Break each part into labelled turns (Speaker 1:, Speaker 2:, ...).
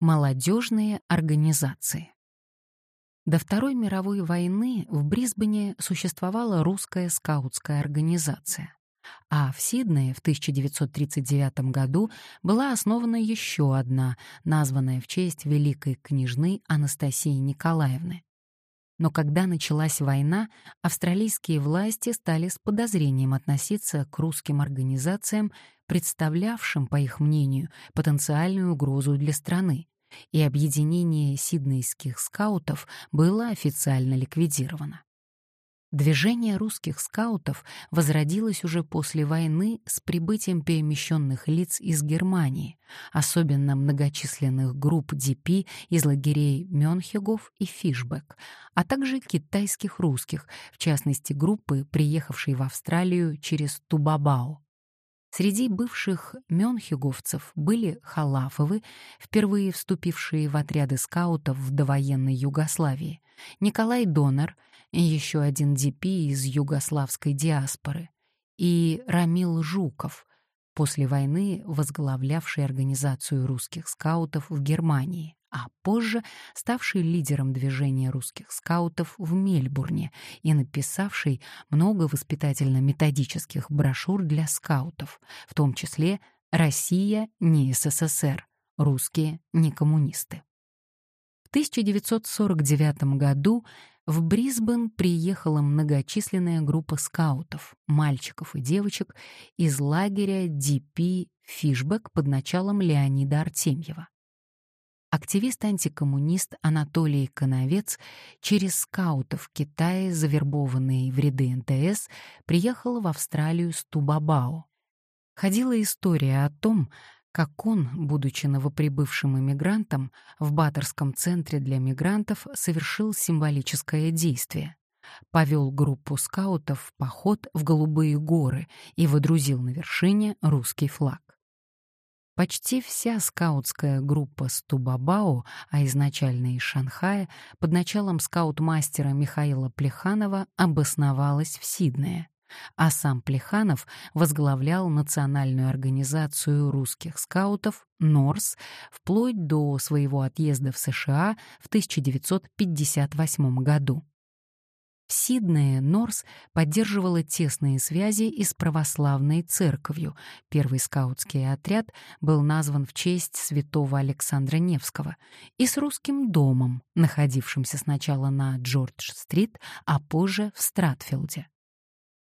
Speaker 1: Молодежные организации. До Второй мировой войны в Брисбене существовала русская скаутская организация, а в Сиднее в 1939 году была основана еще одна, названная в честь великой княжны Анастасии Николаевны. Но когда началась война, австралийские власти стали с подозрением относиться к русским организациям, представлявшим, по их мнению, потенциальную угрозу для страны, и объединение сиднейских скаутов было официально ликвидировано. Движение русских скаутов возродилось уже после войны с прибытием перемещенных лиц из Германии, особенно многочисленных групп ДП из лагерей Мёнхегов и Фишбек, а также китайских русских, в частности группы, приехавшей в Австралию через Тубабао. Среди бывших мёнхеговцев были Халафовы, впервые вступившие в отряды скаутов в довоенной Югославии, Николай Донор, еще один ДП из югославской диаспоры, и Рамил Жуков, после войны возглавлявший организацию русских скаутов в Германии а позже ставший лидером движения русских скаутов в Мельбурне и написавший много воспитательно-методических брошюр для скаутов, в том числе «Россия не СССР», «Русские не коммунисты». В 1949 году в Брисбен приехала многочисленная группа скаутов, мальчиков и девочек из лагеря ДП «Фишбек» под началом Леонида Артемьева. Активист-антикоммунист Анатолий Коновец через скаутов в Китае, завербованный в ряды НТС, приехал в Австралию с Тубабао. Ходила история о том, как он, будучи новоприбывшим иммигрантом, в Баттерском центре для мигрантов совершил символическое действие. Повел группу скаутов в поход в Голубые горы и водрузил на вершине русский флаг. Почти вся скаутская группа с Тубабао, а изначально из Шанхая, под началом скаут-мастера Михаила Плеханова обосновалась в Сиднее, а сам Плеханов возглавлял национальную организацию русских скаутов «Норс» вплоть до своего отъезда в США в 1958 году. В Сиднее Норс поддерживала тесные связи и с православной церковью. Первый скаутский отряд был назван в честь святого Александра Невского, и с русским домом, находившимся сначала на Джордж-стрит, а позже в Стратфилде.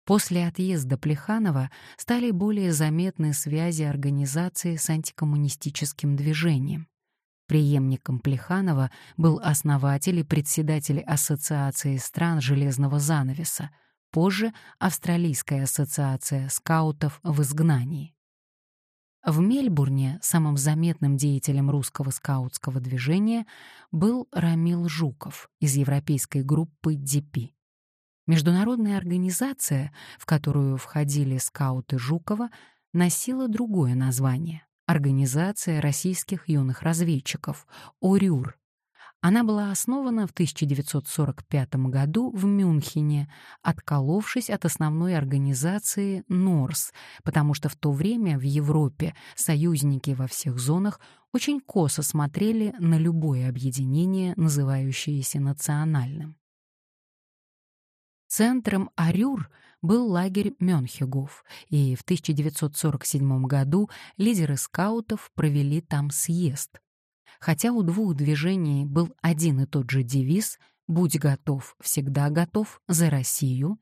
Speaker 1: После отъезда Плеханова стали более заметны связи организации с антикоммунистическим движением. Преемником Плеханова был основатель и председатель Ассоциации стран железного занавеса, позже Австралийская ассоциация скаутов в изгнании. В Мельбурне самым заметным деятелем русского скаутского движения был Рамил Жуков из европейской группы ДП. Международная организация, в которую входили скауты Жукова, носила другое название Организация российских юных разведчиков, ОРЮР. Она была основана в 1945 году в Мюнхене, отколовшись от основной организации НОРС, потому что в то время в Европе союзники во всех зонах очень косо смотрели на любое объединение, называющееся национальным. Центром Арюр был лагерь Мёнхегов, и в 1947 году лидеры скаутов провели там съезд. Хотя у двух движений был один и тот же девиз «Будь готов, всегда готов, за Россию»,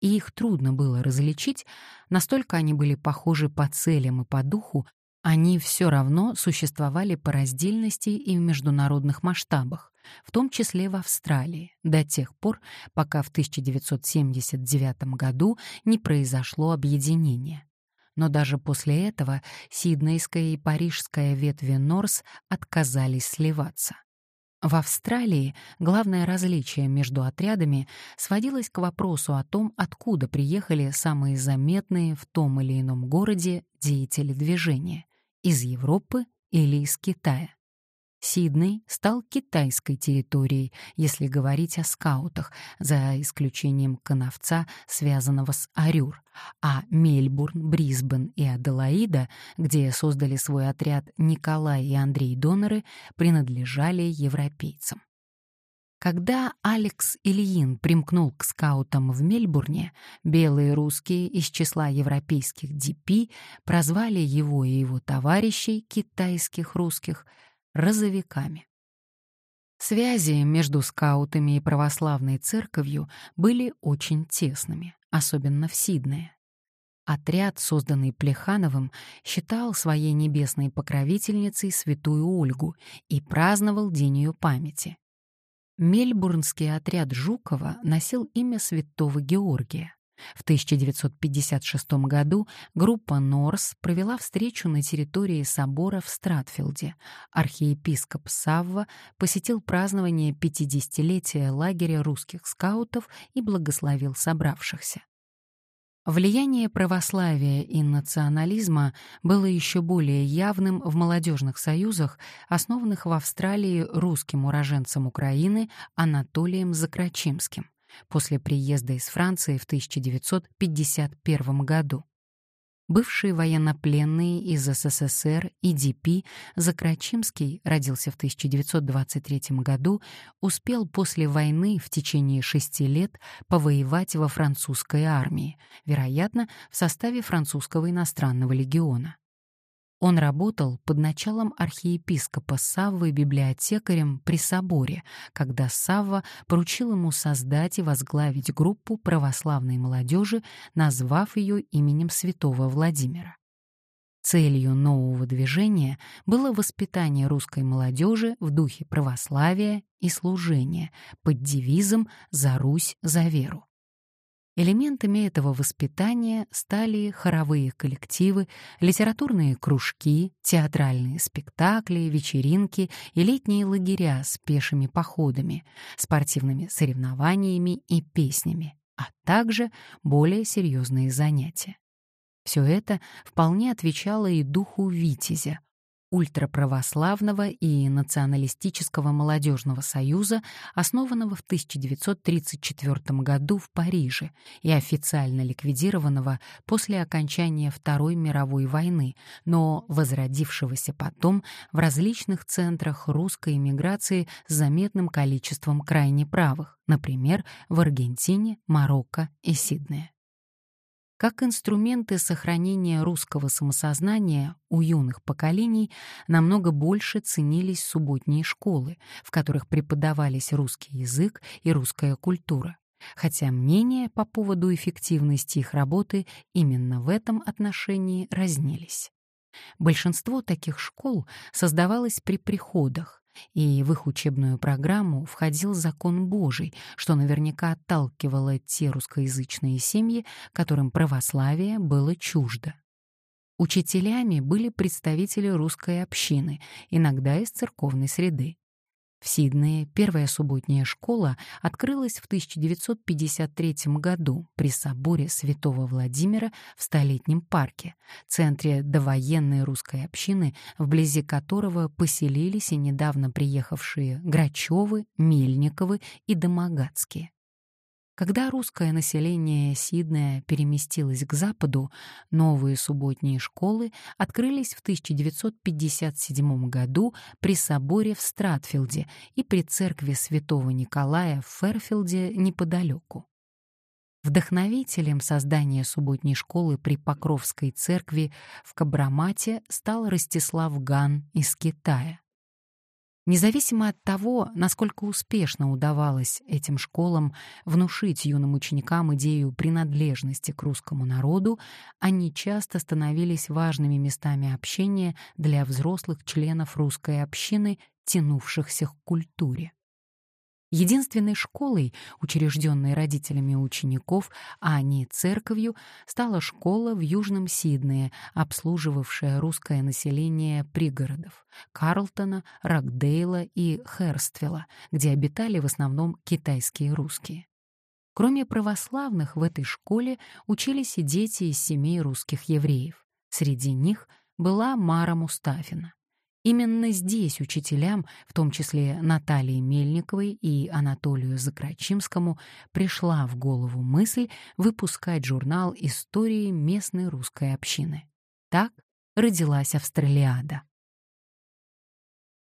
Speaker 1: и их трудно было различить, настолько они были похожи по целям и по духу, они все равно существовали по раздельности и в международных масштабах, в том числе в Австралии, до тех пор, пока в 1979 году не произошло объединение. Но даже после этого сиднейская и парижская ветви Норс отказались сливаться. В Австралии главное различие между отрядами сводилось к вопросу о том, откуда приехали самые заметные в том или ином городе деятели движения — из Европы или из Китая. Сидней стал китайской территорией, если говорить о скаутах, за исключением Коновца, связанного с Арюр, а Мельбурн, Брисбен и Аделаида, где создали свой отряд Николай и Андрей Доноры, принадлежали европейцам. Когда Алекс Ильин примкнул к скаутам в Мельбурне, белые русские из числа европейских ДП прозвали его и его товарищей, китайских русских, розовиками. Связи между скаутами и православной церковью были очень тесными, особенно в Сиднее. Отряд, созданный Плехановым, считал своей небесной покровительницей святую Ольгу и праздновал День ее памяти. Мельбурнский отряд Жукова носил имя святого Георгия. В 1956 году группа Норс провела встречу на территории собора в Стратфилде. Архиепископ Савва посетил празднование 50-летия лагеря русских скаутов и благословил собравшихся. Влияние православия и национализма было еще более явным в молодежных союзах, основанных в Австралии русским уроженцем Украины Анатолием Закрачимским после приезда из Франции в 1951 году. Бывший военнопленный из СССР и ДП Закрачимский родился в 1923 году, успел после войны в течение шести лет повоевать во французской армии, вероятно, в составе французского иностранного легиона. Он работал под началом архиепископа Саввы библиотекарем при соборе, когда Савва поручил ему создать и возглавить группу православной молодежи, назвав ее именем святого Владимира. Целью нового движения было воспитание русской молодежи в духе православия и служения под девизом «За Русь, за веру». Элементами этого воспитания стали хоровые коллективы, литературные кружки, театральные спектакли, вечеринки и летние лагеря с пешими походами, спортивными соревнованиями и песнями, а также более серьезные занятия. Все это вполне отвечало и духу Витязя, ультраправославного и националистического молодежного союза, основанного в 1934 году в Париже и официально ликвидированного после окончания Второй мировой войны, но возродившегося потом в различных центрах русской эмиграции с заметным количеством крайне правых, например, в Аргентине, Марокко и Сиднее. Как инструменты сохранения русского самосознания у юных поколений намного больше ценились субботние школы, в которых преподавались русский язык и русская культура, хотя мнения по поводу эффективности их работы именно в этом отношении разнились. Большинство таких школ создавалось при приходах, и в их учебную программу входил закон Божий, что наверняка отталкивало те русскоязычные семьи, которым православие было чуждо. Учителями были представители русской общины, иногда из церковной среды. В Сиднее первая субботняя школа открылась в 1953 году при соборе Святого Владимира в Столетнем парке, центре довоенной русской общины, вблизи которого поселились и недавно приехавшие Грачевы, Мельниковы и Домогацкие. Когда русское население Сиднея переместилось к западу, новые субботние школы открылись в 1957 году при соборе в Стратфилде и при церкви святого Николая в Ферфилде неподалеку. Вдохновителем создания субботней школы при Покровской церкви в Кабрамате стал Ростислав Ган из Китая. Независимо от того, насколько успешно удавалось этим школам внушить юным ученикам идею принадлежности к русскому народу, они часто становились важными местами общения для взрослых членов русской общины, тянувшихся к культуре. Единственной школой, учрежденной родителями учеников, а не церковью, стала школа в Южном Сиднее, обслуживавшая русское население пригородов — Карлтона, Рокдейла и Херствела, где обитали в основном китайские русские. Кроме православных, в этой школе учились и дети из семей русских евреев. Среди них была Мара Мустафина. Именно здесь учителям, в том числе Наталье Мельниковой и Анатолию Закрачимскому, пришла в голову мысль выпускать журнал истории местной русской общины. Так родилась Австралиада.